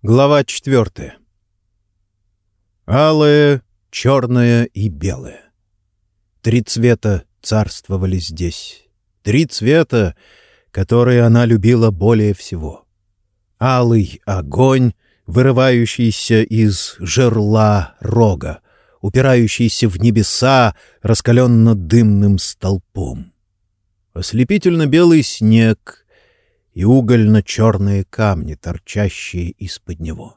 Глава четвертая. Алое, черное и белое. Три цвета царствовали здесь. Три цвета, которые она любила более всего. Алый огонь, вырывающийся из жерла рога, упирающийся в небеса раскаленно-дымным столпом. Ослепительно-белый снег — и угольно-черные камни, торчащие из-под него.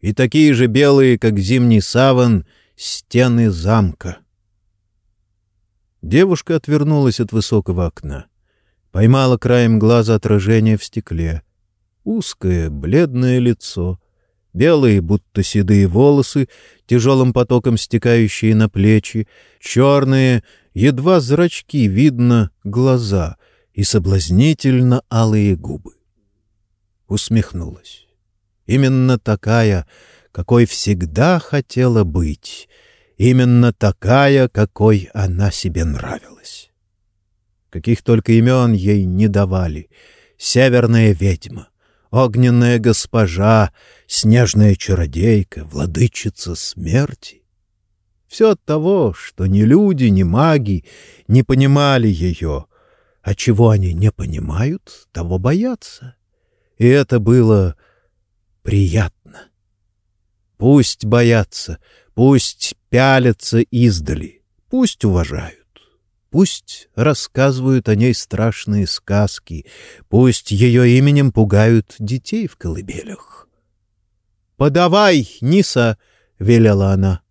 И такие же белые, как зимний саван, стены замка. Девушка отвернулась от высокого окна. Поймала краем глаза отражение в стекле. Узкое, бледное лицо, белые, будто седые волосы, тяжелым потоком стекающие на плечи, черные, едва зрачки, видно, глаза — и соблазнительно алые губы. Усмехнулась. Именно такая, какой всегда хотела быть, именно такая, какой она себе нравилась. Каких только имен ей не давали. Северная ведьма, огненная госпожа, снежная чародейка, владычица смерти. Все от того, что ни люди, ни маги не понимали ее — а чего они не понимают, того боятся. И это было приятно. Пусть боятся, пусть пялятся издали, пусть уважают. Пусть рассказывают о ней страшные сказки, пусть ее именем пугают детей в колыбелях. «Подавай, Ниса!» — велела она.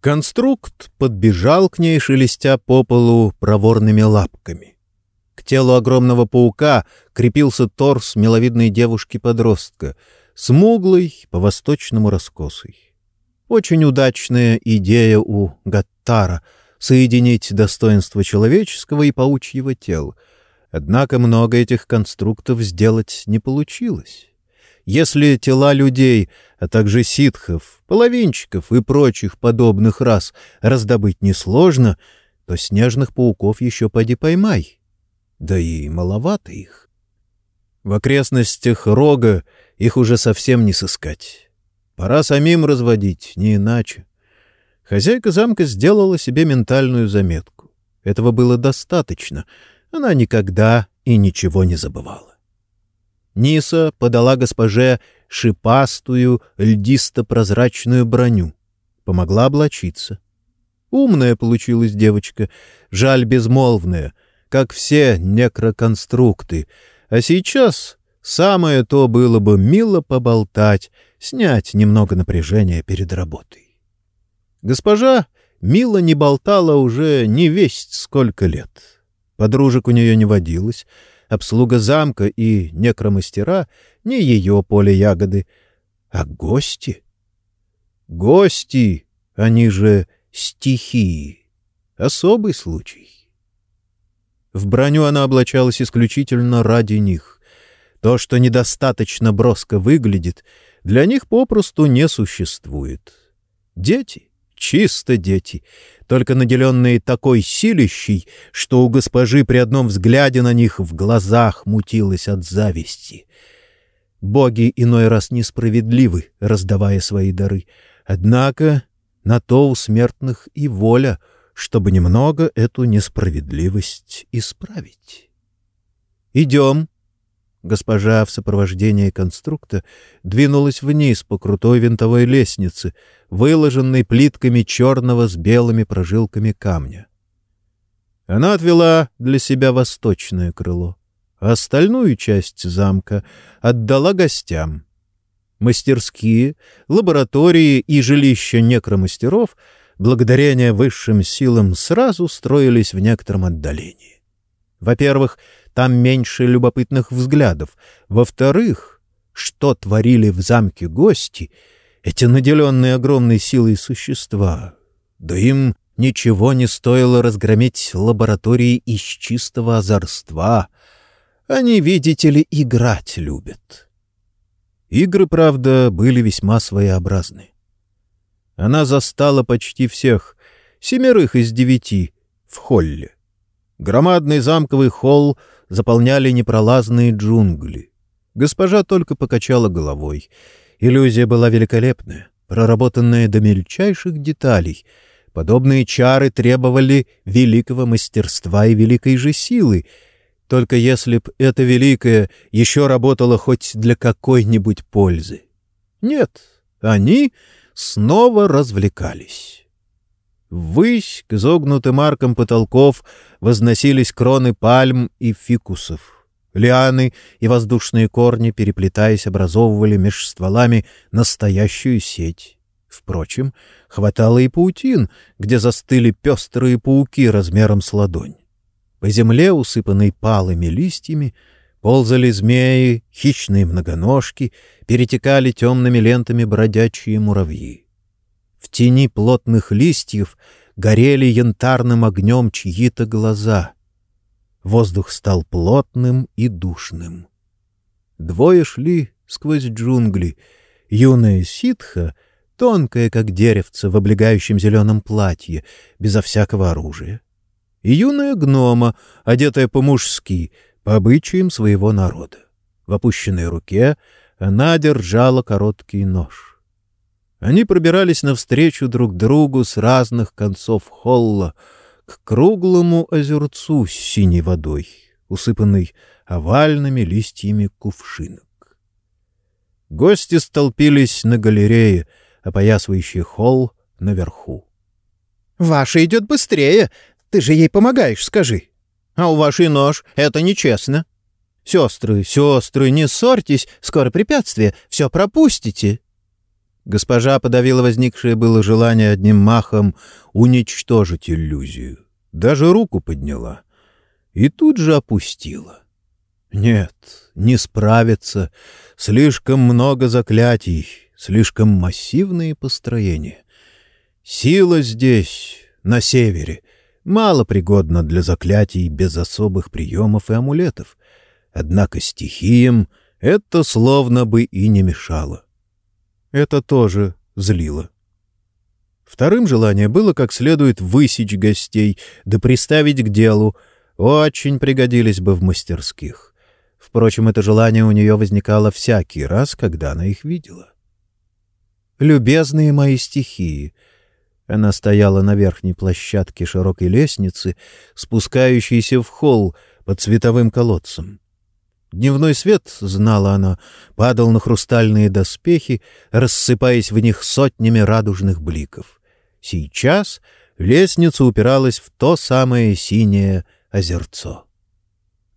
Конструкт подбежал к ней, шелестя по полу проворными лапками. К телу огромного паука крепился торс миловидной девушки-подростка, смуглый, по-восточному раскосый. Очень удачная идея у Гаттара — соединить достоинство человеческого и паучьего тела. Однако много этих конструктов сделать не получилось. Если тела людей, а также ситхов, половинчиков и прочих подобных рас раздобыть несложно, то снежных пауков еще поди поймай. Да и маловато их. В окрестностях рога их уже совсем не сыскать. Пора самим разводить, не иначе. Хозяйка замка сделала себе ментальную заметку. Этого было достаточно. Она никогда и ничего не забывала. Ниса подала госпоже шипастую, льдисто-прозрачную броню. Помогла облачиться. Умная получилась девочка, жаль безмолвная — как все некроконструкты, а сейчас самое то было бы мило поболтать, снять немного напряжения перед работой. Госпожа мило не болтала уже не весть сколько лет. Подружек у нее не водилось, обслуга замка и некромастера — не ее поле ягоды, а гости. Гости, они же стихии. Особый случай. В броню она облачалась исключительно ради них. То, что недостаточно броско выглядит, для них попросту не существует. Дети, чисто дети, только наделенные такой силищей, что у госпожи при одном взгляде на них в глазах мутилось от зависти. Боги иной раз несправедливы, раздавая свои дары. Однако на то у смертных и воля — чтобы немного эту несправедливость исправить. «Идем!» Госпожа в сопровождении конструкта двинулась вниз по крутой винтовой лестнице, выложенной плитками черного с белыми прожилками камня. Она отвела для себя восточное крыло, а остальную часть замка отдала гостям. Мастерские, лаборатории и жилища некромастеров — благодарение высшим силам сразу строились в некотором отдалении. Во-первых, там меньше любопытных взглядов. Во-вторых, что творили в замке гости, эти наделенные огромной силой существа? Да им ничего не стоило разгромить лаборатории из чистого озорства. Они, видите ли, играть любят. Игры, правда, были весьма своеобразны. Она застала почти всех, семерых из девяти, в холле. Громадный замковый холл заполняли непролазные джунгли. Госпожа только покачала головой. Иллюзия была великолепная, проработанная до мельчайших деталей. Подобные чары требовали великого мастерства и великой же силы. Только если б это великое еще работало хоть для какой-нибудь пользы. Нет, они снова развлекались. Ввысь к изогнутым аркам потолков возносились кроны пальм и фикусов. Лианы и воздушные корни, переплетаясь, образовывали меж стволами настоящую сеть. Впрочем, хватало и паутин, где застыли пестрые пауки размером с ладонь. По земле, усыпанной палыми листьями, ползали змеи, хищные многоножки, перетекали темными лентами бродячие муравьи. В тени плотных листьев горели янтарным огнем чьи-то глаза. Воздух стал плотным и душным. Двое шли сквозь джунгли. Юная ситха, тонкая, как деревце в облегающем зеленом платье, безо всякого оружия. И юная гнома, одетая по-мужски, по обычаям своего народа. В опущенной руке она держала короткий нож. Они пробирались навстречу друг другу с разных концов холла — к круглому озерцу с синей водой, усыпанной овальными листьями кувшинок. Гости столпились на галерее, опоясывающей холл наверху. — Ваша идет быстрее. Ты же ей помогаешь, скажи. А у вашей нож это нечестно. Сестры, сестры, не ссорьтесь, скоро препятствие, все пропустите. Госпожа подавила возникшее было желание одним махом уничтожить иллюзию. Даже руку подняла. И тут же опустила. Нет, не справится. Слишком много заклятий, слишком массивные построения. Сила здесь, на севере, мало пригодна для заклятий без особых приемов и амулетов. Однако стихиям это словно бы и не мешало. Это тоже злило. Вторым желание было как следует высечь гостей, да приставить к делу. Очень пригодились бы в мастерских. Впрочем, это желание у нее возникало всякий раз, когда она их видела. «Любезные мои стихии!» Она стояла на верхней площадке широкой лестницы, спускающейся в холл под световым колодцем. Дневной свет, знала она, падал на хрустальные доспехи, рассыпаясь в них сотнями радужных бликов. Сейчас лестница упиралась в то самое синее озерцо.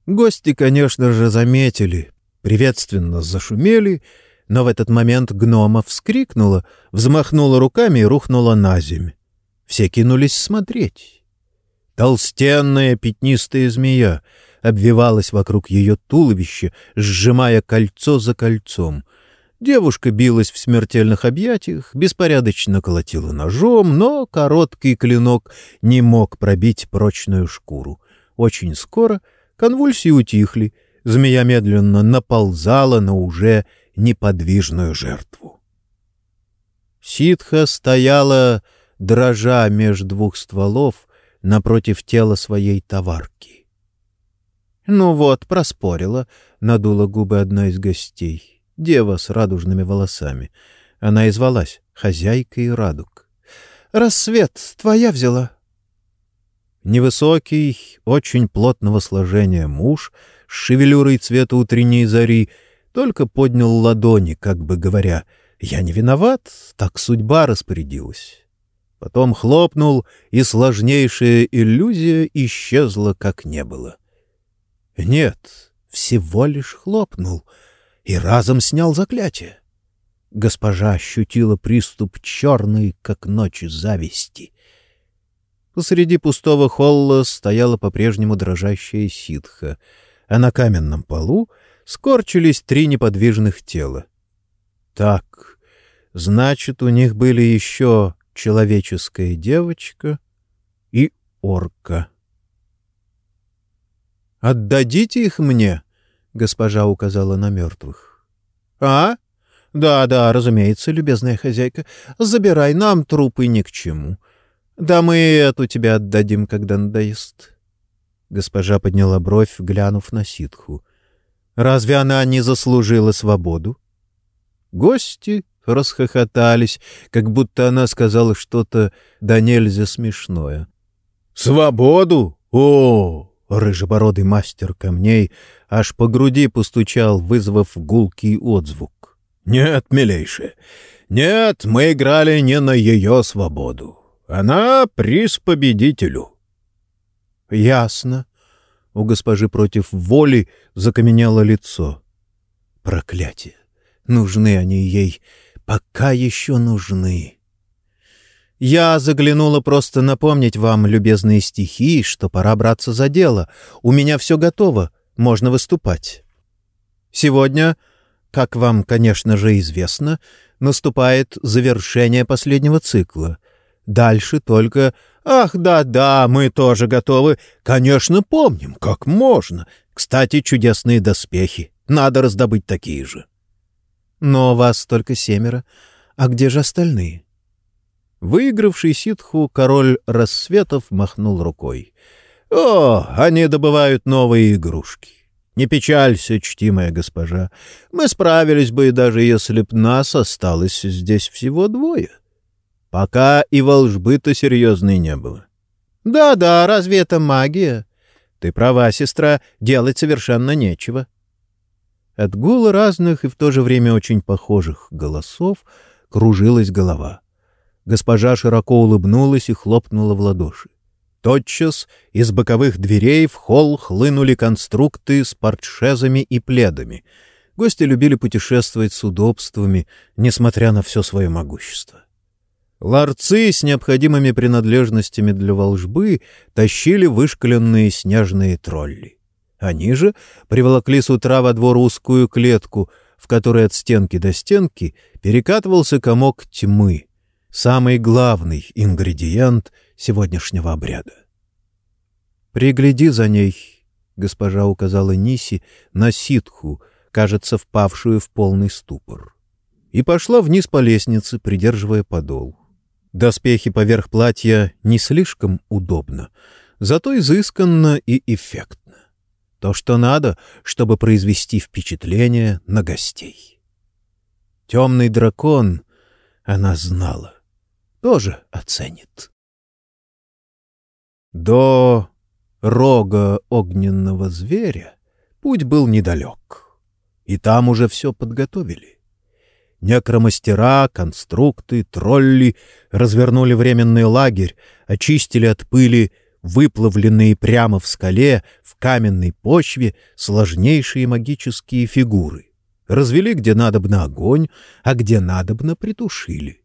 Гости, конечно же, заметили, приветственно зашумели, но в этот момент гнома вскрикнула, взмахнула руками и рухнула на земь. Все кинулись смотреть. Толстенная пятнистая змея — обвивалась вокруг ее туловища, сжимая кольцо за кольцом. Девушка билась в смертельных объятиях, беспорядочно колотила ножом, но короткий клинок не мог пробить прочную шкуру. Очень скоро конвульсии утихли, змея медленно наползала на уже неподвижную жертву. Ситха стояла, дрожа меж двух стволов, напротив тела своей товарки. «Ну вот, проспорила», — надула губы одна из гостей. Дева с радужными волосами. Она извалась хозяйкой радуг. «Рассвет твоя взяла». Невысокий, очень плотного сложения муж с шевелюрой цвета утренней зари только поднял ладони, как бы говоря, «Я не виноват, так судьба распорядилась». Потом хлопнул, и сложнейшая иллюзия исчезла, как не было. — нет, всего лишь хлопнул и разом снял заклятие. Госпожа ощутила приступ черной, как ночь, зависти. Посреди пустого холла стояла по-прежнему дрожащая ситха, а на каменном полу скорчились три неподвижных тела. Так, значит, у них были еще человеческая девочка и орка. Отдадите их мне, госпожа указала на мертвых. А? Да, да, разумеется, любезная хозяйка. Забирай, нам трупы ни к чему. Да мы эту тебе отдадим, когда надоест. Госпожа подняла бровь, глянув на ситху. Разве она не заслужила свободу? Гости расхохотались, как будто она сказала что-то да нельзя смешное. «Свободу? О!» — рыжебородый мастер камней аж по груди постучал, вызвав гулкий отзвук. «Нет, милейшая, нет, мы играли не на ее свободу. Она приз победителю». «Ясно». У госпожи против воли закаменело лицо. «Проклятие! Нужны они ей, пока еще нужны». «Я заглянула просто напомнить вам, любезные стихи, что пора браться за дело. У меня все готово, можно выступать. Сегодня, как вам, конечно же, известно, наступает завершение последнего цикла. Дальше только «Ах, да-да, мы тоже готовы. Конечно, помним, как можно. Кстати, чудесные доспехи. Надо раздобыть такие же». «Но вас только семеро. А где же остальные?» Выигравший ситху король рассветов махнул рукой. «О, они добывают новые игрушки. Не печалься, чтимая госпожа. Мы справились бы, даже если б нас осталось здесь всего двое. Пока и волжбы-то серьезной не было. Да-да, разве это магия? Ты права, сестра, делать совершенно нечего. От гула разных и в то же время очень похожих голосов кружилась голова. Госпожа широко улыбнулась и хлопнула в ладоши. Тотчас из боковых дверей в холл хлынули конструкты с портшезами и пледами. Гости любили путешествовать с удобствами, несмотря на все свое могущество. Ларцы с необходимыми принадлежностями для волжбы тащили вышкаленные снежные тролли. Они же приволокли с утра во двор узкую клетку, в которой от стенки до стенки перекатывался комок тьмы, самый главный ингредиент сегодняшнего обряда. «Пригляди за ней», — госпожа указала Ниси на ситху, кажется, впавшую в полный ступор, и пошла вниз по лестнице, придерживая подол. Доспехи поверх платья не слишком удобно, зато изысканно и эффектно. То, что надо, чтобы произвести впечатление на гостей. Темный дракон, она знала, тоже оценит. До рога огненного зверя путь был недалек, и там уже все подготовили. Некромастера, конструкты, тролли развернули временный лагерь, очистили от пыли выплавленные прямо в скале, в каменной почве, сложнейшие магические фигуры. Развели где надобно огонь, а где надобно притушили.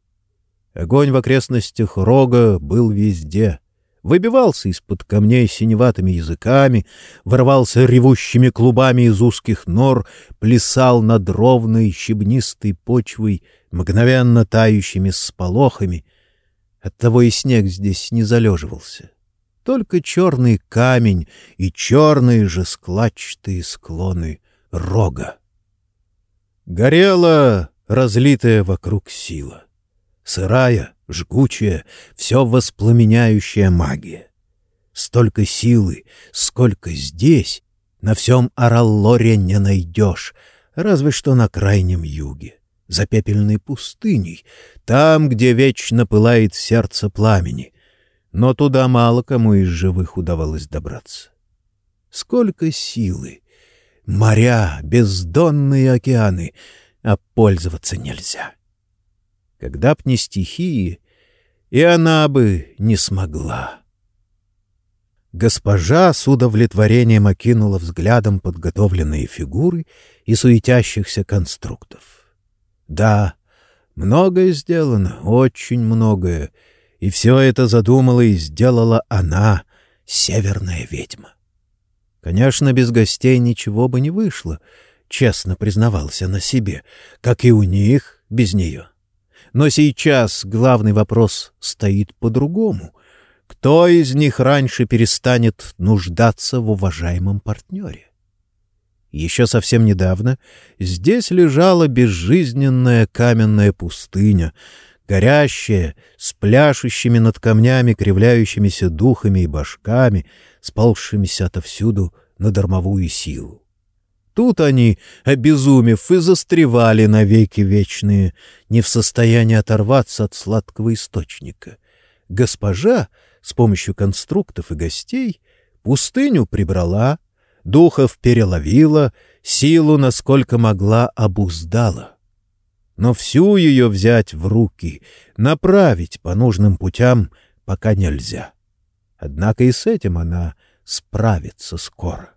Огонь в окрестностях рога был везде. Выбивался из-под камней синеватыми языками, ворвался ревущими клубами из узких нор, плясал над ровной щебнистой почвой, мгновенно тающими сполохами. Оттого и снег здесь не залеживался. Только черный камень и черные же складчатые склоны рога. Горела разлитая вокруг сила сырая, жгучая, все воспламеняющая магия. Столько силы, сколько здесь, на всем Араллоре не найдешь, разве что на крайнем юге, за пепельной пустыней, там, где вечно пылает сердце пламени. Но туда мало кому из живых удавалось добраться. Сколько силы! Моря, бездонные океаны, а пользоваться нельзя. Когда б не стихии, и она бы не смогла. Госпожа с удовлетворением окинула взглядом подготовленные фигуры и суетящихся конструктов. Да, многое сделано, очень многое, и все это задумала и сделала она, северная ведьма. Конечно, без гостей ничего бы не вышло, честно признавался на себе, как и у них без нее. Но сейчас главный вопрос стоит по-другому. Кто из них раньше перестанет нуждаться в уважаемом партнере? Еще совсем недавно здесь лежала безжизненная каменная пустыня, горящая, с пляшущими над камнями кривляющимися духами и башками, сползшимися отовсюду на дармовую силу. Тут они, обезумев, и застревали навеки вечные, не в состоянии оторваться от сладкого источника. Госпожа с помощью конструктов и гостей пустыню прибрала, духов переловила, силу, насколько могла, обуздала. Но всю ее взять в руки, направить по нужным путям пока нельзя. Однако и с этим она справится скоро.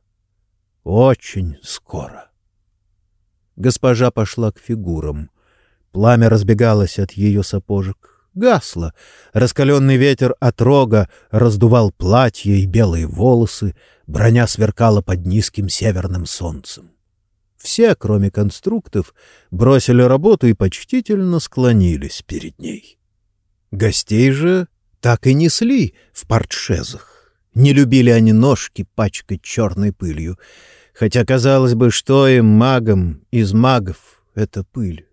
Очень скоро. Госпожа пошла к фигурам. Пламя разбегалось от ее сапожек, гасло. Раскаленный ветер от рога раздувал платье и белые волосы, броня сверкала под низким северным солнцем. Все, кроме конструктов, бросили работу и почтительно склонились перед ней. Гостей же так и несли в портшезах. Не любили они ножки пачкать черной пылью, хотя казалось бы, что им, магам, из магов, это пыль.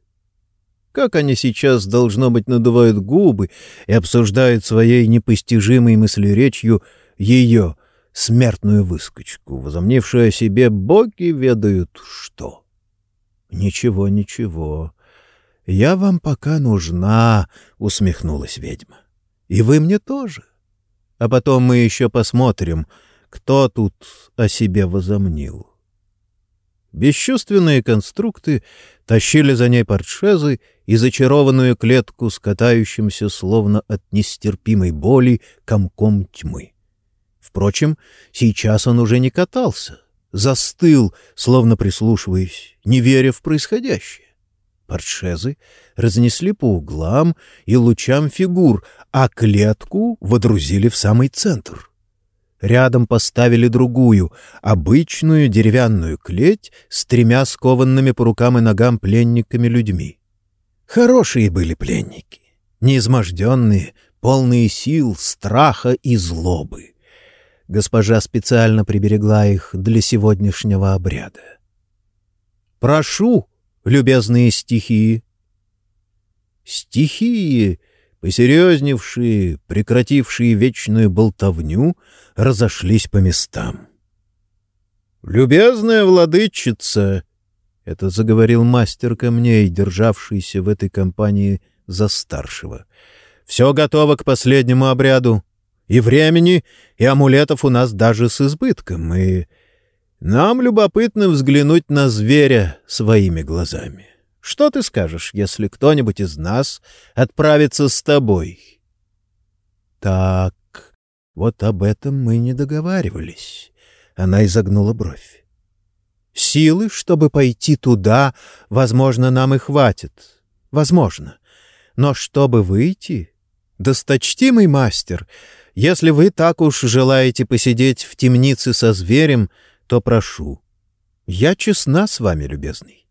Как они сейчас, должно быть, надувают губы и обсуждают своей непостижимой мыслеречью ее, смертную выскочку, возомнившую о себе боги ведают что. Ничего, ничего. Я вам пока нужна, усмехнулась ведьма. И вы мне тоже. А потом мы еще посмотрим, кто тут о себе возомнил. Бесчувственные конструкты тащили за ней портшезы и зачарованную клетку с катающимся, словно от нестерпимой боли, комком тьмы. Впрочем, сейчас он уже не катался, застыл, словно прислушиваясь, не веря в происходящее. Портшезы разнесли по углам и лучам фигур, а клетку водрузили в самый центр — Рядом поставили другую, обычную деревянную клеть с тремя скованными по рукам и ногам пленниками-людьми. Хорошие были пленники, неизможденные, полные сил, страха и злобы. Госпожа специально приберегла их для сегодняшнего обряда. «Прошу, любезные стихии!» Стихии посерьезневшие, прекратившие вечную болтовню, разошлись по местам. «Любезная владычица!» — это заговорил мастер камней, державшийся в этой компании за старшего. «Все готово к последнему обряду. И времени, и амулетов у нас даже с избытком, и нам любопытно взглянуть на зверя своими глазами. Что ты скажешь, если кто-нибудь из нас отправится с тобой? Так, вот об этом мы не договаривались. Она изогнула бровь. Силы, чтобы пойти туда, возможно, нам и хватит. Возможно. Но чтобы выйти... Досточтимый мастер, если вы так уж желаете посидеть в темнице со зверем, то прошу. Я честна с вами, любезный.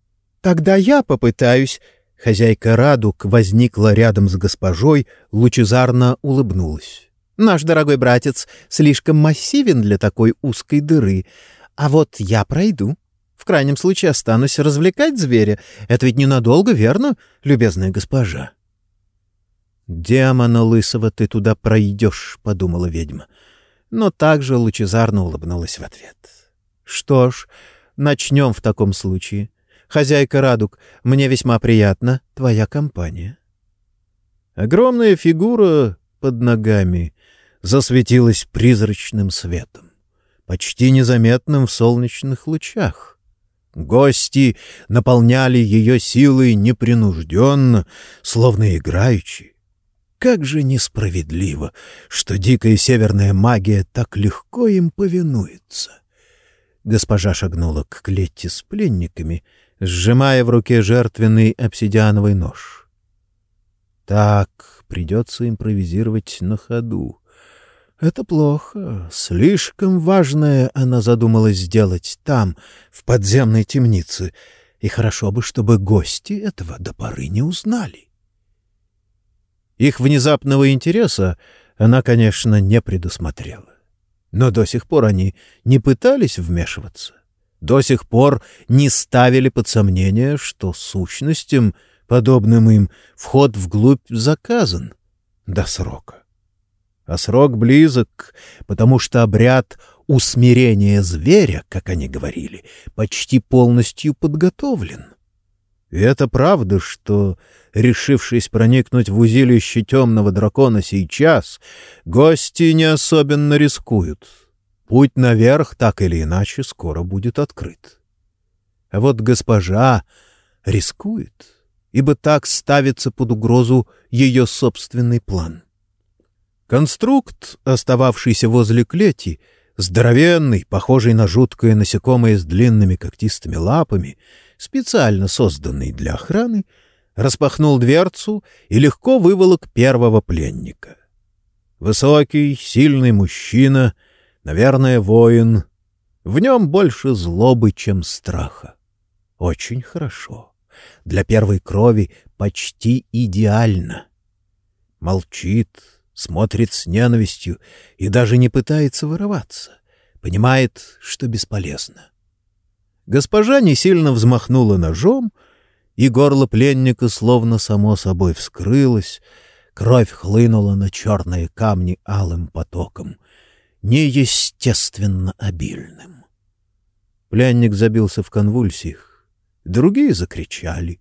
Тогда я попытаюсь. Хозяйка Радук возникла рядом с госпожой, лучезарно улыбнулась. Наш дорогой братец слишком массивен для такой узкой дыры. А вот я пройду. В крайнем случае останусь развлекать зверя. Это ведь ненадолго, верно, любезная госпожа? «Демона лысого ты туда пройдешь», — подумала ведьма. Но также лучезарно улыбнулась в ответ. «Что ж, начнем в таком случае. Хозяйка Радуг, мне весьма приятна твоя компания. Огромная фигура под ногами засветилась призрачным светом, почти незаметным в солнечных лучах. Гости наполняли ее силой непринужденно, словно играючи. Как же несправедливо, что дикая северная магия так легко им повинуется. Госпожа шагнула к клетте с пленниками — сжимая в руке жертвенный обсидиановый нож. Так, придется импровизировать на ходу. Это плохо. Слишком важное она задумалась сделать там, в подземной темнице, и хорошо бы, чтобы гости этого до поры не узнали. Их внезапного интереса она, конечно, не предусмотрела. Но до сих пор они не пытались вмешиваться до сих пор не ставили под сомнение, что сущностям, подобным им, вход вглубь заказан до срока. А срок близок, потому что обряд усмирения зверя, как они говорили, почти полностью подготовлен. И это правда, что, решившись проникнуть в узилище темного дракона сейчас, гости не особенно рискуют. Путь наверх так или иначе скоро будет открыт. А вот госпожа рискует, ибо так ставится под угрозу ее собственный план. Конструкт, остававшийся возле клети, здоровенный, похожий на жуткое насекомое с длинными когтистыми лапами, специально созданный для охраны, распахнул дверцу и легко выволок первого пленника. Высокий, сильный мужчина, наверное, воин. В нем больше злобы, чем страха. Очень хорошо. Для первой крови почти идеально. Молчит, смотрит с ненавистью и даже не пытается вырываться. Понимает, что бесполезно. Госпожа не сильно взмахнула ножом, и горло пленника словно само собой вскрылось, кровь хлынула на черные камни алым потоком, неестественно обильным. Пленник забился в конвульсиях, Другие закричали,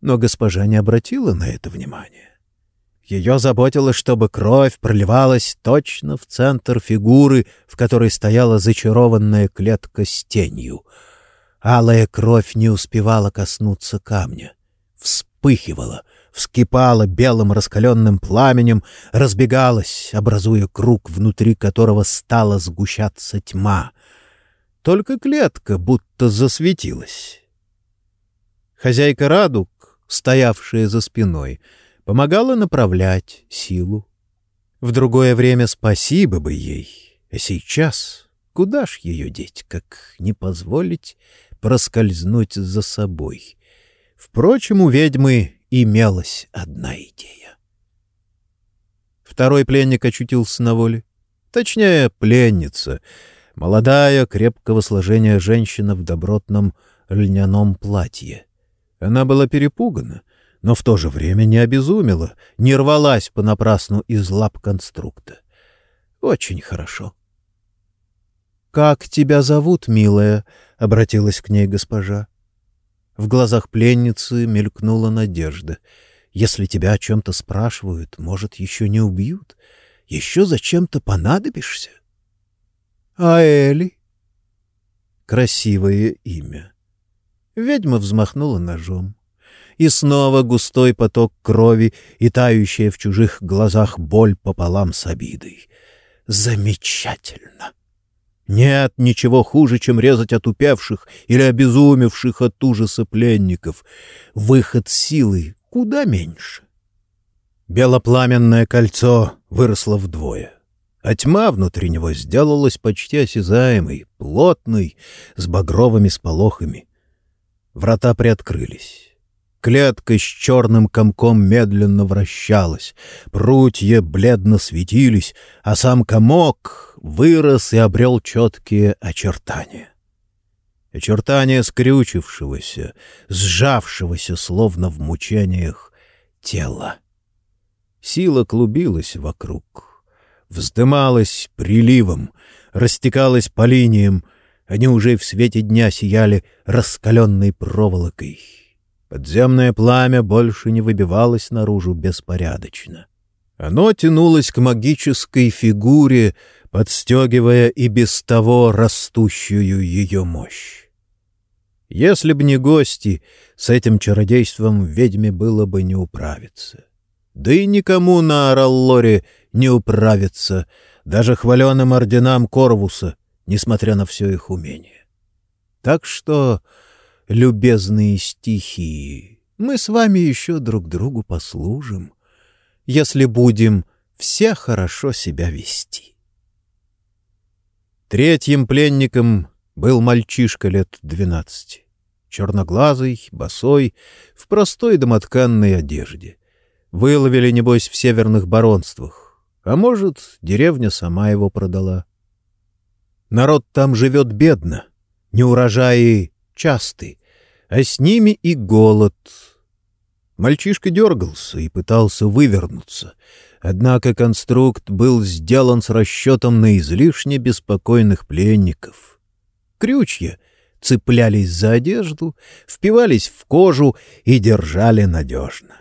но госпожа не обратила на это внимания. Ее заботило, чтобы кровь проливалась точно в центр фигуры, в которой стояла зачарованная клетка с тенью. Алая кровь не успевала коснуться камня. Вспыхивала, вскипала белым раскаленным пламенем, разбегалась, образуя круг, внутри которого стала сгущаться тьма. Только клетка будто засветилась. Хозяйка радуг, стоявшая за спиной, помогала направлять силу. В другое время спасибо бы ей, а сейчас куда ж ее деть, как не позволить проскользнуть за собой? Впрочем, у ведьмы имелась одна идея. Второй пленник очутился на воле. Точнее, пленница. Молодая, крепкого сложения женщина в добротном льняном платье. Она была перепугана, но в то же время не обезумела, не рвалась понапрасну из лап конструкта. Очень хорошо. «Как тебя зовут, милая?» — обратилась к ней госпожа. В глазах пленницы мелькнула надежда. «Если тебя о чем-то спрашивают, может, еще не убьют? Еще зачем-то понадобишься?» «А Эли?» Красивое имя. Ведьма взмахнула ножом. И снова густой поток крови и тающая в чужих глазах боль пополам с обидой. Замечательно! Нет ничего хуже, чем резать отупевших или обезумевших от ужаса пленников. Выход силы куда меньше. Белопламенное кольцо выросло вдвое, а тьма внутри него сделалась почти осязаемой, плотной, с багровыми сполохами. Врата приоткрылись. Клетка с черным комком медленно вращалась, прутья бледно светились, а сам комок вырос и обрел четкие очертания. Очертания скрючившегося, сжавшегося, словно в мучениях, тела. Сила клубилась вокруг, вздымалась приливом, растекалась по линиям, они уже в свете дня сияли раскаленной проволокой. Подземное пламя больше не выбивалось наружу беспорядочно. Оно тянулось к магической фигуре, подстегивая и без того растущую ее мощь. Если б не гости, с этим чародейством ведьме было бы не управиться. Да и никому на Араллоре не управиться, даже хваленым орденам Корвуса, несмотря на все их умение. Так что, любезные стихии, мы с вами еще друг другу послужим, если будем все хорошо себя вести. Третьим пленником был мальчишка лет двенадцати, черноглазый, босой, в простой домотканной одежде. Выловили, небось, в северных баронствах, а может, деревня сама его продала. Народ там живет бедно, неурожаи часты, а с ними и голод. Мальчишка дергался и пытался вывернуться, однако конструкт был сделан с расчетом на излишне беспокойных пленников. Крючья цеплялись за одежду, впивались в кожу и держали надежно.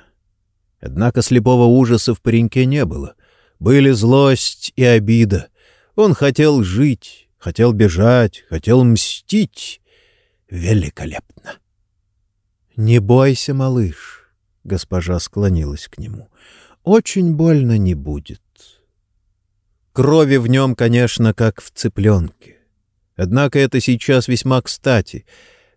Однако слепого ужаса в пареньке не было. Были злость и обида. Он хотел жить, хотел бежать, хотел мстить. Великолепно! «Не бойся, малыш», — госпожа склонилась к нему. «Очень больно не будет». Крови в нем, конечно, как в цыпленке. Однако это сейчас весьма кстати.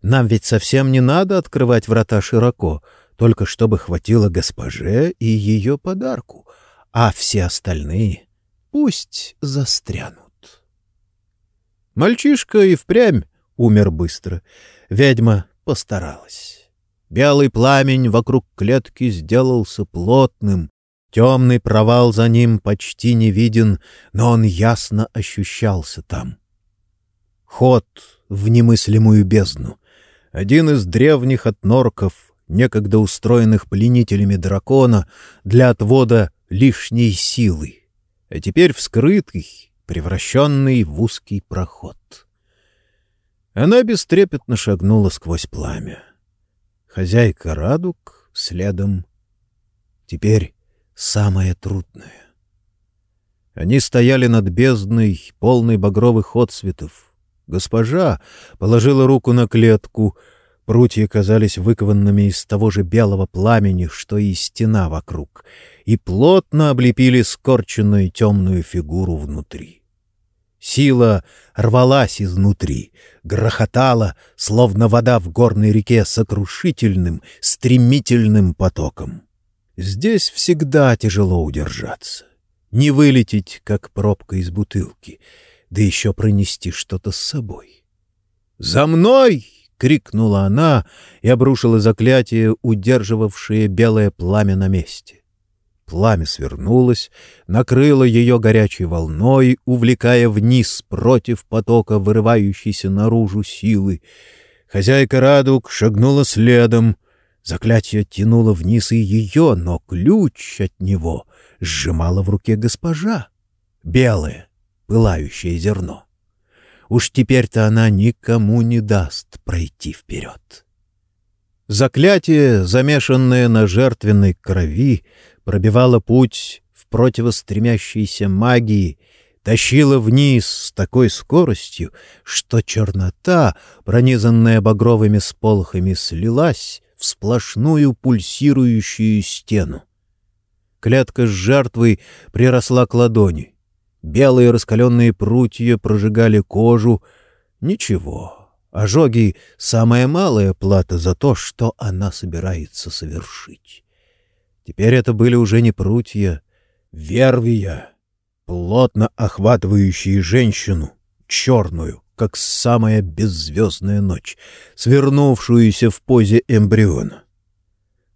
Нам ведь совсем не надо открывать врата широко, только чтобы хватило госпоже и ее подарку, а все остальные пусть застрянут. Мальчишка и впрямь умер быстро. Ведьма постаралась. Белый пламень вокруг клетки сделался плотным, темный провал за ним почти не виден, но он ясно ощущался там. Ход в немыслимую бездну. Один из древних отнорков, некогда устроенных пленителями дракона для отвода лишней силы, а теперь вскрытый, превращенный в узкий проход. Она бестрепетно шагнула сквозь пламя. Хозяйка радуг следом. Теперь самое трудное. Они стояли над бездной, полной багровых отсветов, Госпожа положила руку на клетку. Прутья казались выкованными из того же белого пламени, что и стена вокруг, и плотно облепили скорченную темную фигуру внутри. Сила рвалась изнутри, грохотала, словно вода в горной реке сокрушительным, стремительным потоком. Здесь всегда тяжело удержаться, не вылететь, как пробка из бутылки — да еще пронести что-то с собой. «За мной!» — крикнула она и обрушила заклятие, удерживавшее белое пламя на месте. Пламя свернулось, накрыло ее горячей волной, увлекая вниз против потока вырывающейся наружу силы. Хозяйка радуг шагнула следом. Заклятие тянуло вниз и ее, но ключ от него сжимала в руке госпожа. Белая, пылающее зерно. Уж теперь-то она никому не даст пройти вперед. Заклятие, замешанное на жертвенной крови, пробивало путь в противостремящейся магии, тащило вниз с такой скоростью, что чернота, пронизанная багровыми сполохами, слилась в сплошную пульсирующую стену. Клетка с жертвой приросла к ладони. Белые раскаленные прутья прожигали кожу. Ничего, ожоги — самая малая плата за то, что она собирается совершить. Теперь это были уже не прутья, вервия, плотно охватывающие женщину, черную, как самая беззвездная ночь, свернувшуюся в позе эмбриона.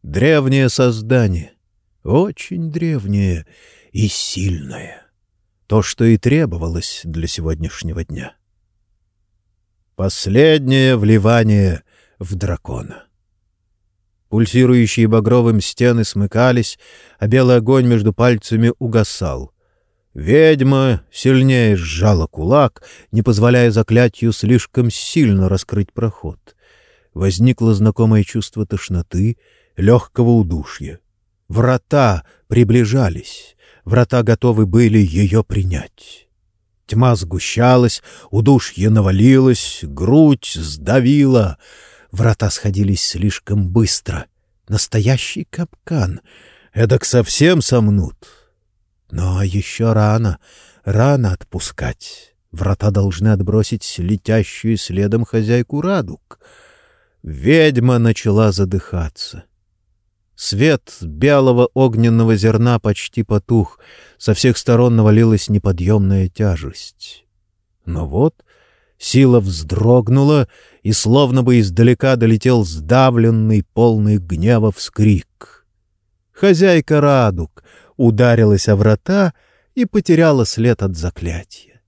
Древнее создание, очень древнее и сильное то, что и требовалось для сегодняшнего дня. Последнее вливание в дракона. Пульсирующие багровым стены смыкались, а белый огонь между пальцами угасал. Ведьма сильнее сжала кулак, не позволяя заклятию слишком сильно раскрыть проход. Возникло знакомое чувство тошноты, легкого удушья. Врата приближались. Врата готовы были ее принять. Тьма сгущалась, удушье навалилось, грудь сдавила. Врата сходились слишком быстро. Настоящий капкан. Эдак совсем сомнут. Но еще рано, рано отпускать. Врата должны отбросить летящую следом хозяйку радуг. Ведьма начала задыхаться. Свет белого огненного зерна почти потух, со всех сторон навалилась неподъемная тяжесть. Но вот сила вздрогнула, и словно бы издалека долетел сдавленный, полный гнева вскрик. Хозяйка радуг ударилась о врата и потеряла след от заклятия.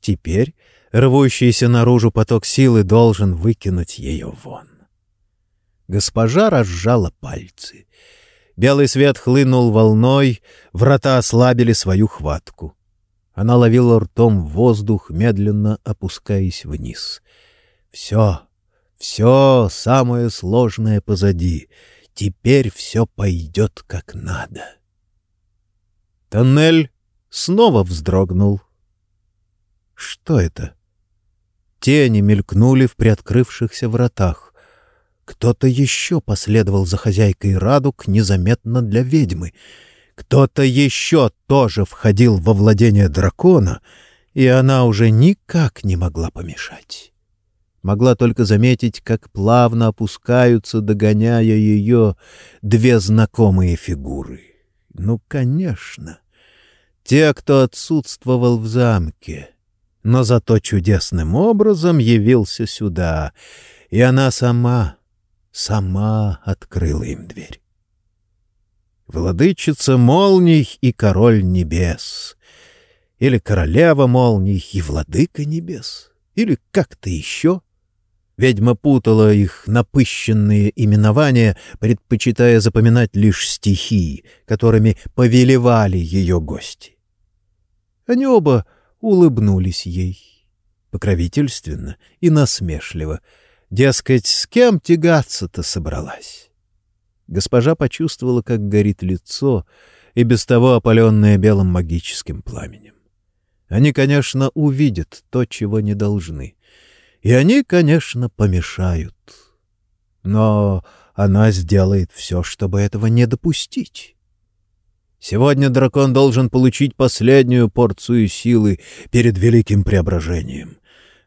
Теперь рвущийся наружу поток силы должен выкинуть ее вон. Госпожа разжала пальцы. Белый свет хлынул волной, врата ослабили свою хватку. Она ловила ртом воздух, медленно опускаясь вниз. Все, все самое сложное позади. Теперь все пойдет как надо. Тоннель снова вздрогнул. Что это? Тени мелькнули в приоткрывшихся вратах. Кто-то еще последовал за хозяйкой радуг незаметно для ведьмы. Кто-то еще тоже входил во владение дракона, и она уже никак не могла помешать. Могла только заметить, как плавно опускаются, догоняя ее, две знакомые фигуры. Ну, конечно, те, кто отсутствовал в замке, но зато чудесным образом явился сюда, и она сама сама открыла им дверь. Владычица молний и король небес, или королева молний и владыка небес, или как-то еще. Ведьма путала их напыщенные именования, предпочитая запоминать лишь стихии, которыми повелевали ее гости. Они оба улыбнулись ей, покровительственно и насмешливо — Дескать, с кем тягаться-то собралась? Госпожа почувствовала, как горит лицо, и без того опаленное белым магическим пламенем. Они, конечно, увидят то, чего не должны. И они, конечно, помешают. Но она сделает все, чтобы этого не допустить. Сегодня дракон должен получить последнюю порцию силы перед великим преображением.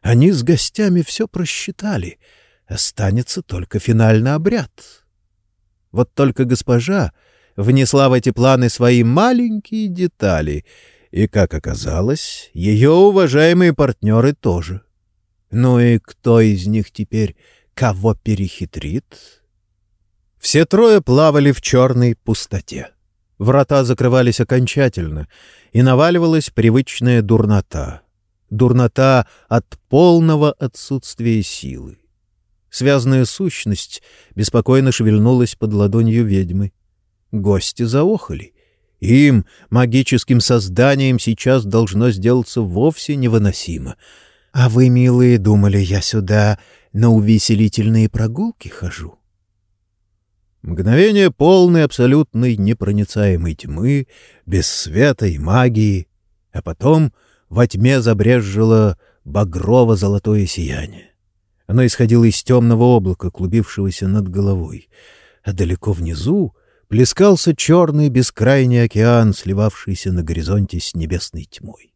Они с гостями все просчитали. Останется только финальный обряд. Вот только госпожа внесла в эти планы свои маленькие детали, и, как оказалось, ее уважаемые партнеры тоже. Ну и кто из них теперь кого перехитрит? Все трое плавали в черной пустоте. Врата закрывались окончательно, и наваливалась привычная дурнота дурнота от полного отсутствия силы. Связанная сущность беспокойно шевельнулась под ладонью ведьмы. Гости заохали. Им, магическим созданием, сейчас должно сделаться вовсе невыносимо. А вы, милые, думали, я сюда на увеселительные прогулки хожу? Мгновение полной абсолютной непроницаемой тьмы, без света и магии, а потом — во тьме забрезжило багрово-золотое сияние. Оно исходило из темного облака, клубившегося над головой, а далеко внизу плескался черный бескрайний океан, сливавшийся на горизонте с небесной тьмой.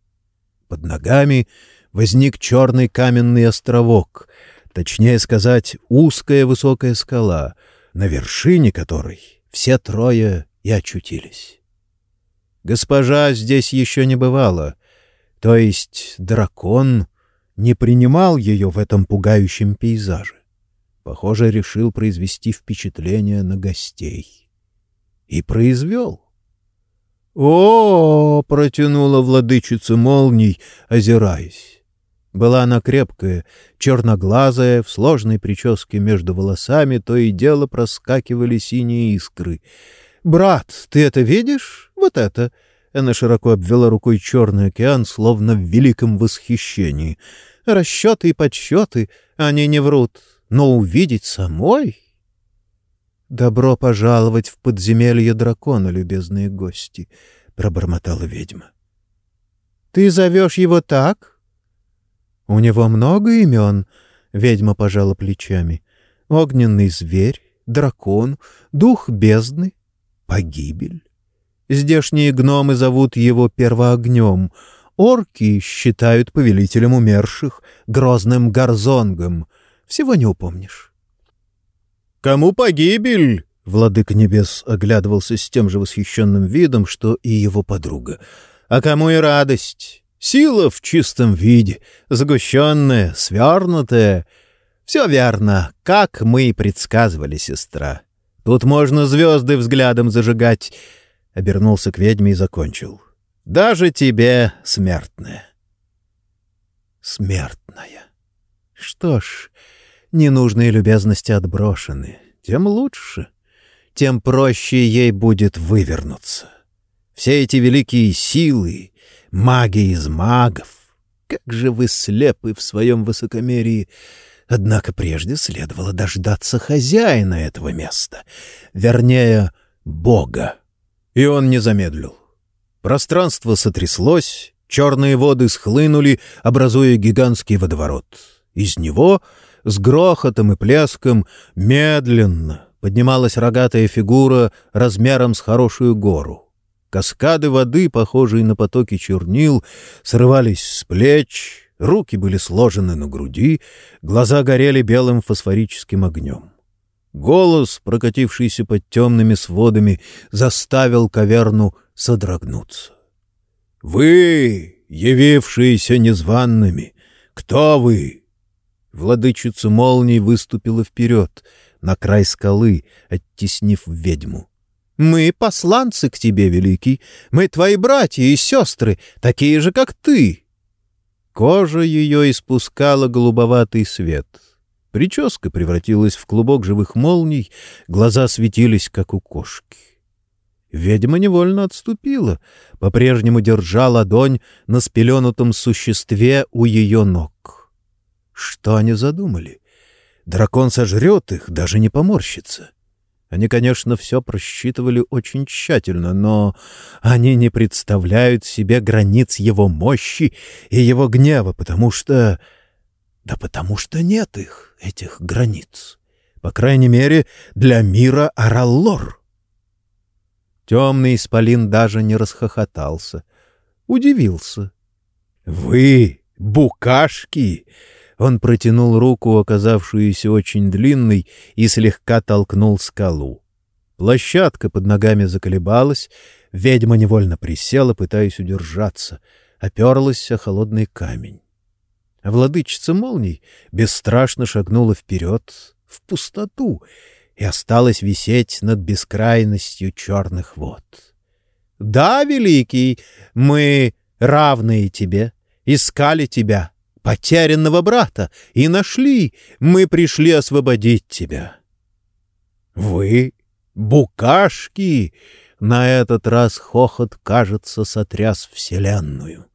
Под ногами возник черный каменный островок, точнее сказать, узкая высокая скала, на вершине которой все трое и очутились. Госпожа здесь еще не бывала, то есть дракон не принимал ее в этом пугающем пейзаже. Похоже, решил произвести впечатление на гостей. И произвел. «О!», -о — протянула владычица молний, озираясь. Была она крепкая, черноглазая, в сложной прическе между волосами то и дело проскакивали синие искры. «Брат, ты это видишь? Вот это!» Она широко обвела рукой черный океан, словно в великом восхищении. Расчеты и подсчеты, они не врут, но увидеть самой... «Добро пожаловать в подземелье дракона, любезные гости», — пробормотала ведьма. «Ты зовешь его так?» «У него много имен», — ведьма пожала плечами. «Огненный зверь, дракон, дух бездны, погибель». Здешние гномы зовут его первоогнем. Орки считают повелителем умерших, грозным горзонгом. Всего не упомнишь. «Кому погибель?» — владыка небес оглядывался с тем же восхищенным видом, что и его подруга. «А кому и радость? Сила в чистом виде, сгущенная, свернутая. Все верно, как мы и предсказывали, сестра. Тут можно звезды взглядом зажигать» обернулся к ведьме и закончил. «Даже тебе, смертная». «Смертная. Что ж, ненужные любезности отброшены. Тем лучше. тем проще ей будет вывернуться. Все эти великие силы, маги из магов, как же вы слепы в своем высокомерии! Однако прежде следовало дождаться хозяина этого места, вернее, Бога. И он не замедлил. Пространство сотряслось, черные воды схлынули, образуя гигантский водоворот. Из него с грохотом и плеском медленно поднималась рогатая фигура размером с хорошую гору. Каскады воды, похожие на потоки чернил, срывались с плеч, руки были сложены на груди, глаза горели белым фосфорическим огнем. Голос, прокатившийся под темными сводами, заставил каверну содрогнуться. «Вы, явившиеся незваными, кто вы?» Владычица молний выступила вперед, на край скалы, оттеснив ведьму. Мы посланцы к тебе, великий. Мы твои братья и сестры, такие же, как ты. Кожа ее испускала голубоватый свет. Прическа превратилась в клубок живых молний, глаза светились, как у кошки. Ведьма невольно отступила, по-прежнему держа ладонь на спеленутом существе у ее ног. Что они задумали? Дракон сожрет их, даже не поморщится. Они, конечно, все просчитывали очень тщательно, но они не представляют себе границ его мощи и его гнева, потому что... Да потому что нет их, этих границ. По крайней мере, для мира Араллор. Темный исполин даже не расхохотался. Удивился. — Вы, букашки! Он протянул руку, оказавшуюся очень длинной, и слегка толкнул скалу. Площадка под ногами заколебалась, ведьма невольно присела, пытаясь удержаться, оперлась о холодный камень. Владычица молний бесстрашно шагнула вперед, в пустоту, и осталась висеть над бескрайностью черных вод. — Да, великий, мы равные тебе, искали тебя, потерянного брата, и нашли. Мы пришли освободить тебя. Вы букашки! На этот раз хохот, кажется, сотряс вселенную.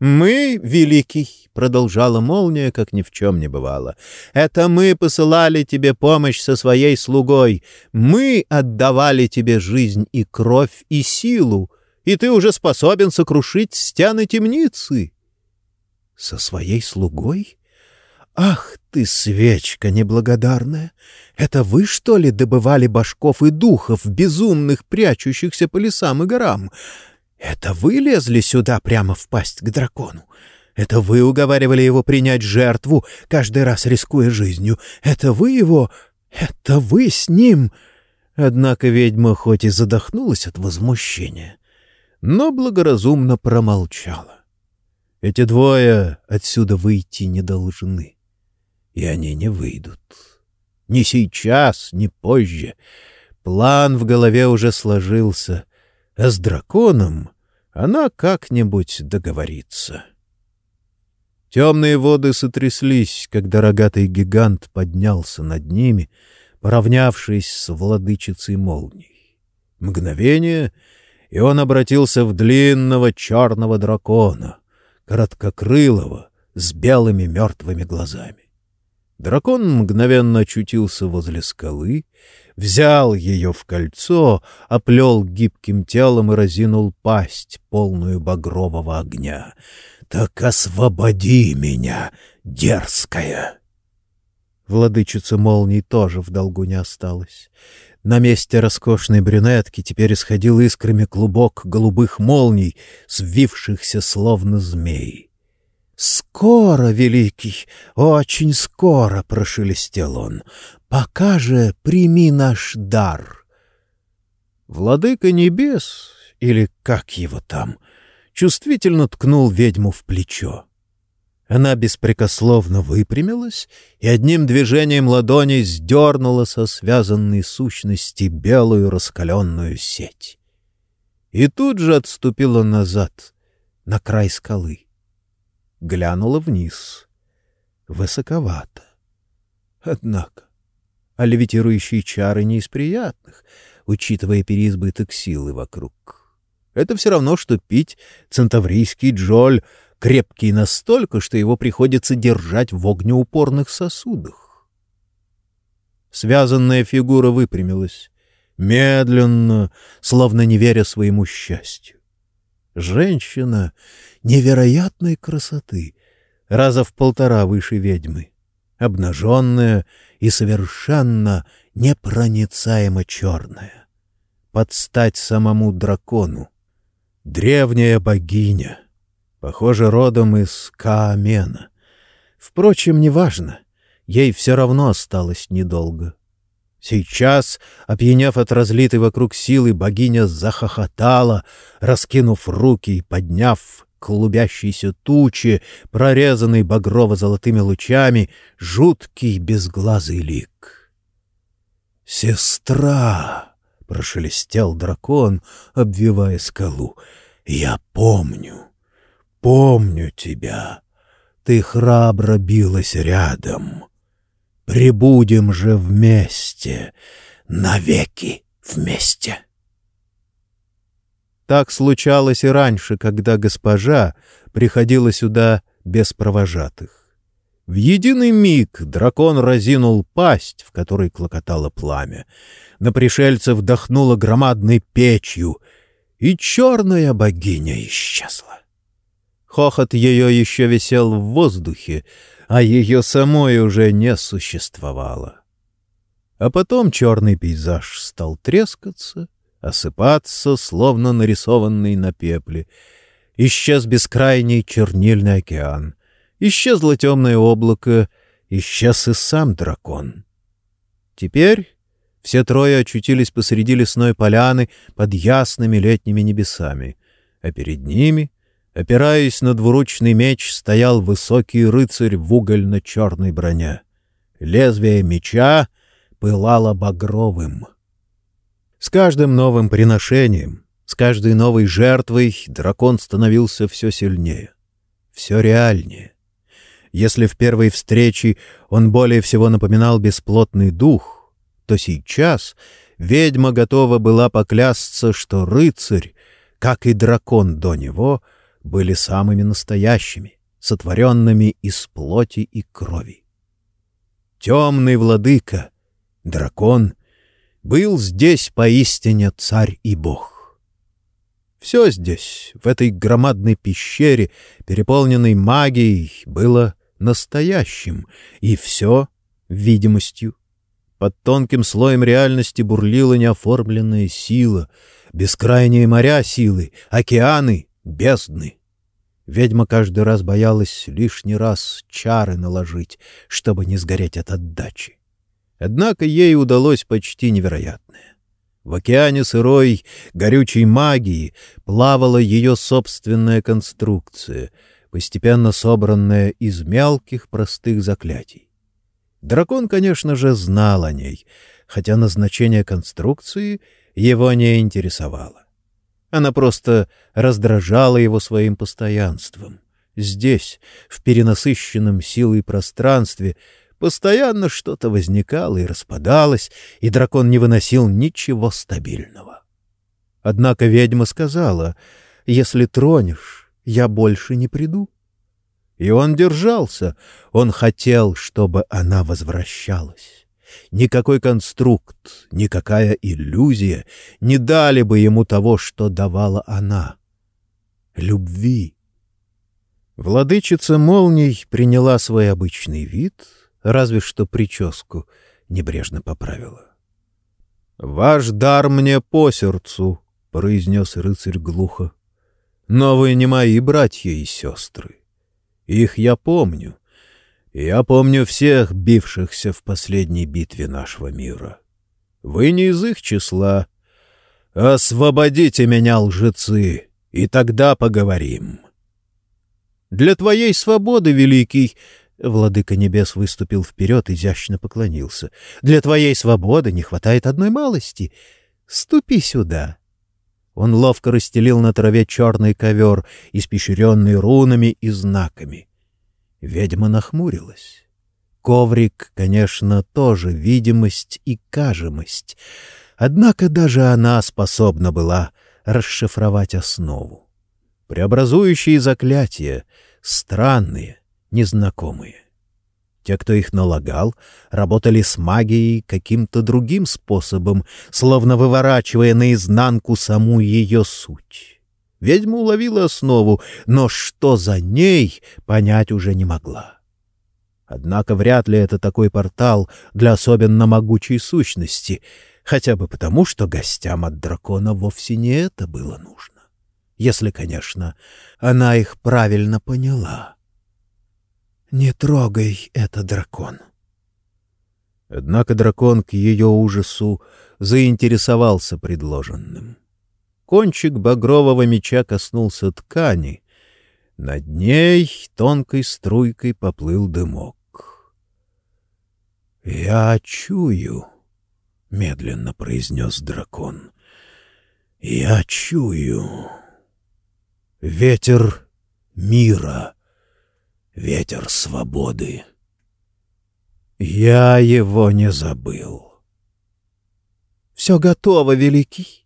«Мы, великий», — продолжала молния, как ни в чем не бывало, — «это мы посылали тебе помощь со своей слугой. Мы отдавали тебе жизнь и кровь и силу, и ты уже способен сокрушить стены темницы». Со своей слугой? Ах ты, свечка неблагодарная! Это вы, что ли, добывали башков и духов, безумных, прячущихся по лесам и горам? Это вы лезли сюда прямо в пасть к дракону? Это вы уговаривали его принять жертву, каждый раз рискуя жизнью? Это вы его... Это вы с ним...» Однако ведьма хоть и задохнулась от возмущения, но благоразумно промолчала. Эти двое отсюда выйти не должны. И они не выйдут. Ни сейчас, ни позже. План в голове уже сложился, а с драконом она как-нибудь договорится. Темные воды сотряслись, когда рогатый гигант поднялся над ними, поравнявшись с владычицей молний. Мгновение, и он обратился в длинного черного дракона, короткокрылого, с белыми мертвыми глазами. Дракон мгновенно очутился возле скалы, взял ее в кольцо, оплел гибким телом и разинул пасть, полную багрового огня. «Так освободи меня, дерзкая!» Владычица молний тоже в долгу не осталась. На месте роскошной брюнетки теперь исходил искрами клубок голубых молний, свившихся словно змей. «Скоро, великий, очень скоро!» — прошелестел он. «Пока же прими наш дар!» Владыка небес, или как его там, чувствительно ткнул ведьму в плечо. Она беспрекословно выпрямилась и одним движением ладони сдернула со связанной сущности белую раскаленную сеть. И тут же отступила назад, на край скалы. Глянула вниз. Высоковато. Однако а левитирующие чары не из приятных, учитывая переизбыток силы вокруг. Это все равно, что пить центаврийский джоль, крепкий настолько, что его приходится держать в огнеупорных сосудах. Связанная фигура выпрямилась, медленно, словно не веря своему счастью. Женщина невероятной красоты, раза в полтора выше ведьмы, обнаженная и совершенно непроницаемо черная, под стать самому дракону. Древняя богиня, похоже, родом из Каамена. Впрочем, неважно, ей все равно осталось недолго. Сейчас, опьянев от разлитой вокруг силы, богиня захохотала, раскинув руки и подняв клубящейся тучи, прорезанный багрово-золотыми лучами, жуткий безглазый лик. «Сестра!» — прошелестел дракон, обвивая скалу. «Я помню, помню тебя. Ты храбро билась рядом. Прибудем же вместе, навеки вместе. Так случалось и раньше, когда госпожа приходила сюда без провожатых. В единый миг дракон разинул пасть, в которой клокотало пламя. На пришельцев вдохнуло громадной печью, и черная богиня исчезла. Хохот ее еще висел в воздухе, а ее самой уже не существовало. А потом черный пейзаж стал трескаться, осыпаться, словно нарисованный на пепле. Исчез бескрайний чернильный океан, исчезло темное облако, исчез и сам дракон. Теперь все трое очутились посреди лесной поляны под ясными летними небесами, а перед ними — Опираясь на двуручный меч, стоял высокий рыцарь в угольно-черной броне. Лезвие меча пылало багровым. С каждым новым приношением, с каждой новой жертвой дракон становился все сильнее, все реальнее. Если в первой встрече он более всего напоминал бесплотный дух, то сейчас ведьма готова была поклясться, что рыцарь, как и дракон до него — были самыми настоящими, сотворенными из плоти и крови. Темный владыка, дракон, был здесь поистине царь и бог. Все здесь, в этой громадной пещере, переполненной магией, было настоящим, и все — видимостью. Под тонким слоем реальности бурлила неоформленная сила, бескрайние моря силы, океаны, бездны. Ведьма каждый раз боялась лишний раз чары наложить, чтобы не сгореть от отдачи. Однако ей удалось почти невероятное. В океане сырой, горючей магии плавала ее собственная конструкция, постепенно собранная из мелких простых заклятий. Дракон, конечно же, знал о ней, хотя назначение конструкции его не интересовало. Она просто раздражала его своим постоянством. Здесь, в перенасыщенном силой пространстве, постоянно что-то возникало и распадалось, и дракон не выносил ничего стабильного. Однако ведьма сказала, «Если тронешь, я больше не приду». И он держался, он хотел, чтобы она возвращалась. Никакой конструкт, никакая иллюзия не дали бы ему того, что давала она — любви. Владычица молний приняла свой обычный вид, разве что прическу небрежно поправила. — Ваш дар мне по сердцу, — произнес рыцарь глухо. — Но вы не мои братья и сестры. Их я помню. Я помню всех бившихся в последней битве нашего мира. Вы не из их числа. Освободите меня, лжецы, и тогда поговорим. Для твоей свободы, великий, Владыка Небес выступил вперед, изящно поклонился. «Для твоей свободы не хватает одной малости. Ступи сюда». Он ловко расстелил на траве черный ковер, испещренный рунами и знаками. Ведьма нахмурилась. Коврик, конечно, тоже видимость и кажемость, однако даже она способна была расшифровать основу. Преобразующие заклятия, странные, незнакомые. Те, кто их налагал, работали с магией каким-то другим способом, словно выворачивая наизнанку саму ее суть. Ведьма уловила основу, но что за ней, понять уже не могла. Однако вряд ли это такой портал для особенно могучей сущности, хотя бы потому, что гостям от дракона вовсе не это было нужно. Если, конечно, она их правильно поняла. «Не трогай это, дракон!» Однако дракон к ее ужасу заинтересовался предложенным. Кончик багрового меча коснулся ткани. Над ней тонкой струйкой поплыл дымок. «Я чую», — медленно произнес дракон. «Я чую. Ветер мира, ветер свободы. Я его не забыл». «Все готово, великий!»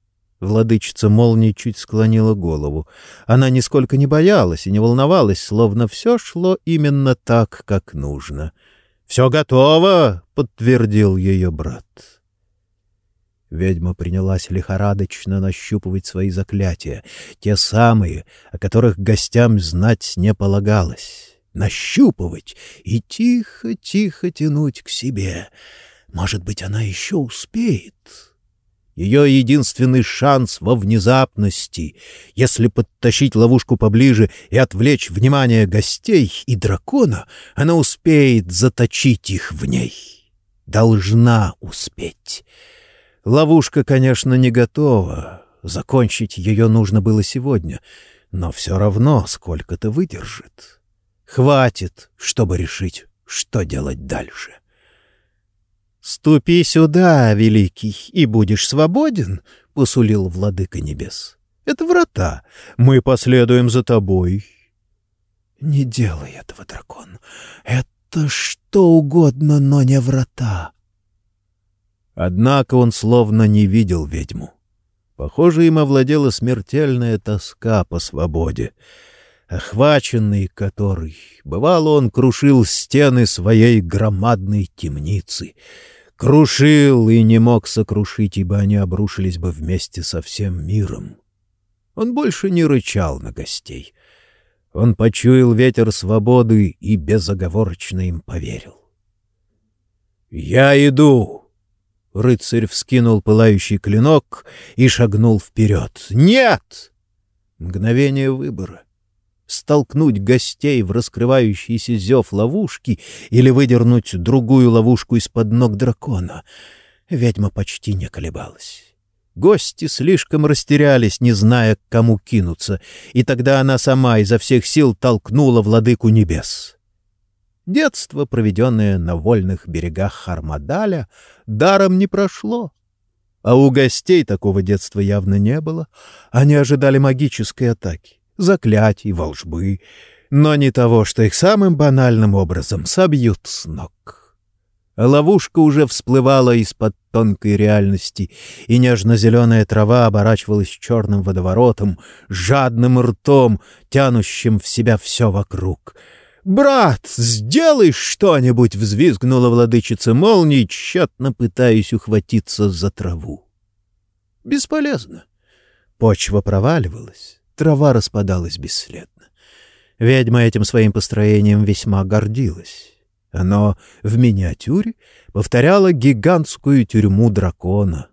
Владычица молнии чуть склонила голову. Она нисколько не боялась и не волновалась, словно все шло именно так, как нужно — «Все готово!» — подтвердил ее брат. Ведьма принялась лихорадочно нащупывать свои заклятия, те самые, о которых гостям знать не полагалось. Нащупывать и тихо-тихо тянуть к себе. Может быть, она еще успеет. Ее единственный шанс во внезапности. Если подтащить ловушку поближе и отвлечь внимание гостей и дракона, она успеет заточить их в ней. Должна успеть. Ловушка, конечно, не готова. Закончить ее нужно было сегодня, но все равно сколько-то выдержит. Хватит, чтобы решить, что делать дальше. «Ступи сюда, великий, и будешь свободен», — посулил владыка небес. «Это врата. Мы последуем за тобой». «Не делай этого, дракон. Это что угодно, но не врата». Однако он словно не видел ведьму. Похоже, им овладела смертельная тоска по свободе, охваченный которой, бывало, он крушил стены своей громадной темницы — крушил и не мог сокрушить, ибо они обрушились бы вместе со всем миром. Он больше не рычал на гостей. Он почуял ветер свободы и безоговорочно им поверил. «Я иду!» Рыцарь вскинул пылающий клинок и шагнул вперед. «Нет!» Мгновение выбора столкнуть гостей в раскрывающийся зев ловушки или выдернуть другую ловушку из-под ног дракона. Ведьма почти не колебалась. Гости слишком растерялись, не зная, к кому кинуться, и тогда она сама изо всех сил толкнула владыку небес. Детство, проведенное на вольных берегах Хармадаля, даром не прошло. А у гостей такого детства явно не было. Они ожидали магической атаки заклятий, волжбы, но не того, что их самым банальным образом собьют с ног. Ловушка уже всплывала из-под тонкой реальности, и нежно-зеленая трава оборачивалась черным водоворотом, жадным ртом, тянущим в себя все вокруг. «Брат, сделай что-нибудь!» — взвизгнула владычица молнии, тщетно пытаясь ухватиться за траву. Бесполезно. Почва проваливалась трава распадалась бесследно. Ведьма этим своим построением весьма гордилась. Оно в миниатюре повторяло гигантскую тюрьму дракона.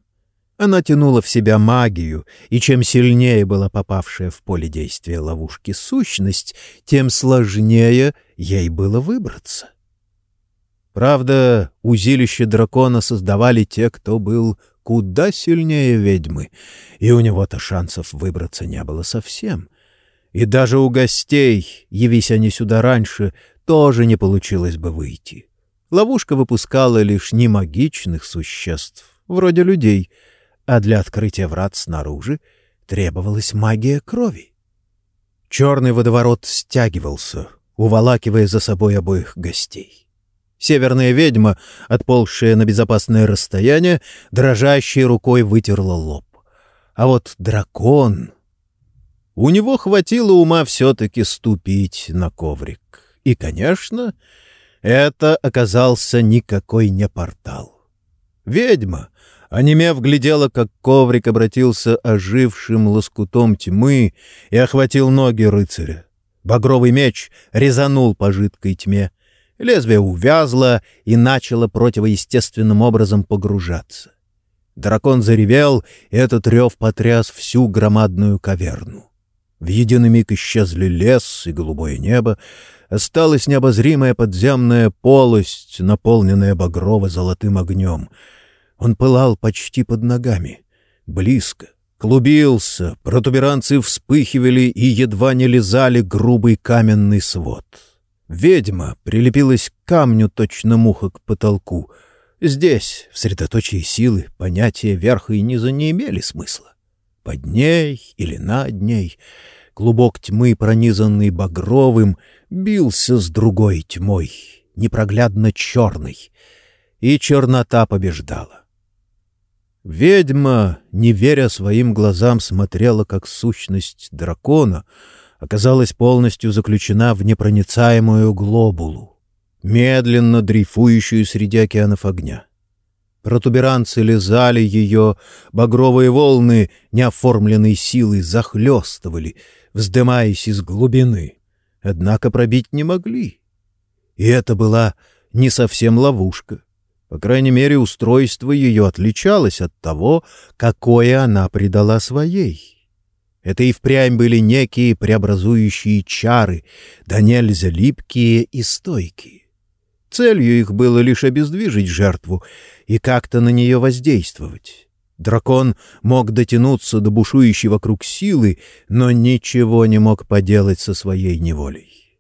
Она тянула в себя магию, и чем сильнее была попавшая в поле действия ловушки сущность, тем сложнее ей было выбраться. Правда, узилище дракона создавали те, кто был куда сильнее ведьмы, и у него-то шансов выбраться не было совсем. И даже у гостей, явись они сюда раньше, тоже не получилось бы выйти. Ловушка выпускала лишь немагичных существ, вроде людей, а для открытия врат снаружи требовалась магия крови. Черный водоворот стягивался, уволакивая за собой обоих гостей. Северная ведьма, отползшая на безопасное расстояние, дрожащей рукой вытерла лоб. А вот дракон... У него хватило ума все-таки ступить на коврик. И, конечно, это оказался никакой не портал. Ведьма, онемев, глядела, как коврик обратился ожившим лоскутом тьмы и охватил ноги рыцаря. Багровый меч резанул по жидкой тьме. Лезвие увязло и начало противоестественным образом погружаться. Дракон заревел, и этот рев потряс всю громадную каверну. В единый миг исчезли лес и голубое небо, осталась необозримая подземная полость, наполненная багрово-золотым огнем. Он пылал почти под ногами, близко, клубился, протуберанцы вспыхивали и едва не лизали грубый каменный свод. Ведьма прилепилась к камню, точно муха к потолку. Здесь, в средоточии силы, понятия верха и низа не имели смысла. Под ней или над ней клубок тьмы, пронизанный багровым, бился с другой тьмой, непроглядно черной, и чернота побеждала. Ведьма, не веря своим глазам, смотрела, как сущность дракона оказалась полностью заключена в непроницаемую глобулу, медленно дрейфующую среди океанов огня. Протуберанцы лизали ее, багровые волны неоформленной силой захлестывали, вздымаясь из глубины, однако пробить не могли. И это была не совсем ловушка. По крайней мере, устройство ее отличалось от того, какое она придала своей. Это и впрямь были некие преобразующие чары, да нельзя липкие и стойкие. Целью их было лишь обездвижить жертву и как-то на нее воздействовать. Дракон мог дотянуться до бушующей вокруг силы, но ничего не мог поделать со своей неволей.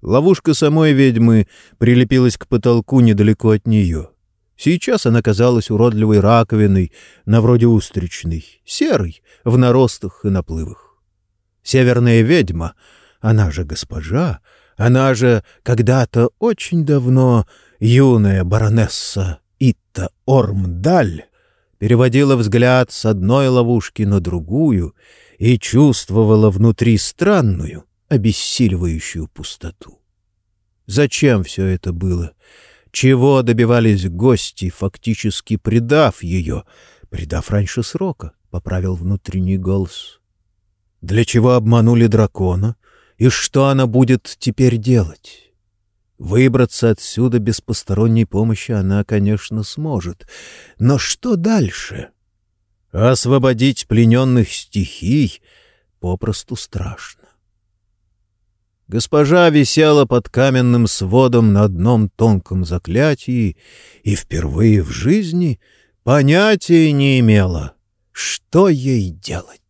Ловушка самой ведьмы прилепилась к потолку недалеко от нее. Сейчас она казалась уродливой раковиной, на вроде устричной, серой, в наростах и наплывах. Северная ведьма, она же госпожа, она же когда-то очень давно юная баронесса Итта Ормдаль, переводила взгляд с одной ловушки на другую и чувствовала внутри странную, обессиливающую пустоту. Зачем все это было? Чего добивались гости, фактически предав ее, предав раньше срока, — поправил внутренний голос. Для чего обманули дракона? И что она будет теперь делать? Выбраться отсюда без посторонней помощи она, конечно, сможет. Но что дальше? Освободить плененных стихий попросту страшно. Госпожа висела под каменным сводом на одном тонком заклятии и впервые в жизни понятия не имела, что ей делать.